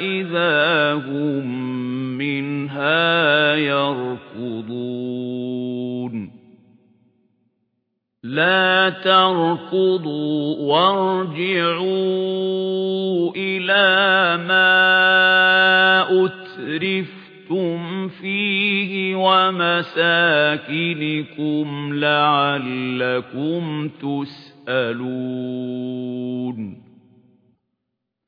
إِذَا هُمْ مِنْهَا يَرْكُضُونَ لَا تَرْكُضُوا وَارْجِعُوا إِلَى مَا أُتْرِفْتُمْ فِيهِ وَمَسَاكِنِكُمْ لَعَلَّكُمْ تُسْأَلُونَ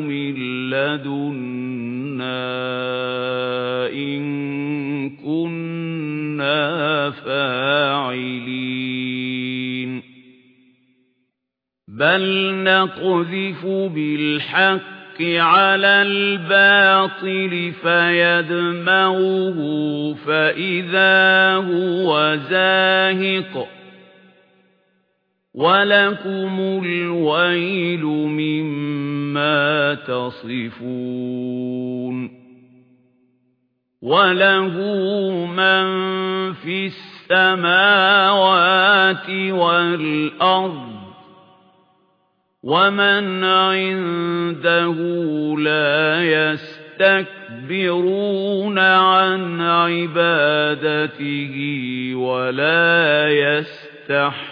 مِن لَّدُنَّا إِن كُنَّا فَاعِلِينَ. بَلْ نَقْذِفُ بِالْحَقِّ عَلَى الْبَاطِلِ فَيَدْمَغُهُ فَإِذَا هُوَ زَاهِقٌ. وَلَكُمُ الْوَيْلُ مِمَّا تَصِفُونَ وَلَهُ مَن فِي السَّمَاوَاتِ وَالْأَرْضِ وَمَنْ عِندَهُ لَا يَسْتَكْبِرُونَ عَنْ عِبَادَتِهِ وَلَا يَسْتَحْسِرُونَ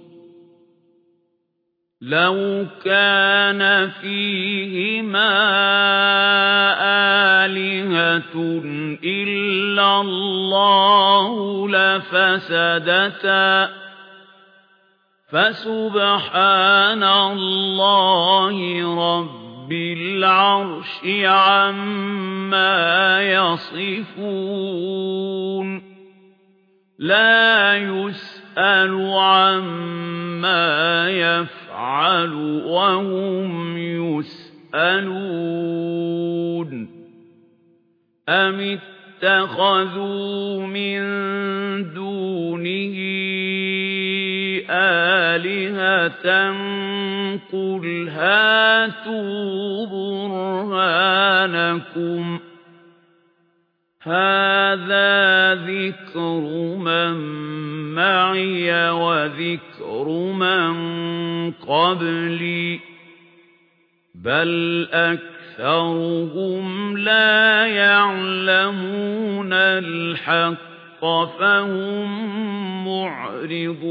لَوْ كَانَ فِيهِمَا آلِهَةٌ إِلَّا اللَّهُ لَفَسَدَتَا فَسُبْحَانَ اللَّهِ رَبِّ الْعَرْشِ عَمَّا يَصِفُونَ لَا يُسْأَلُ عَمَّا يَفْعَلُ وَهُمْ يُسْأَلُونَ. أَمِ اتَّخَذُوا مِن دُونِهِ آلِهَةً قُلْ هَاتُوا بُرْهَانَكُمْ هَذَا ذِكْرُ مَن مَّعِيَ وَذِكْرُ مَن قَبْلِي بَلْ أَكْثَرُهُمْ لَا يَعْلَمُونَ الْحَقَّ فَهُم مُّعْرِضُونَ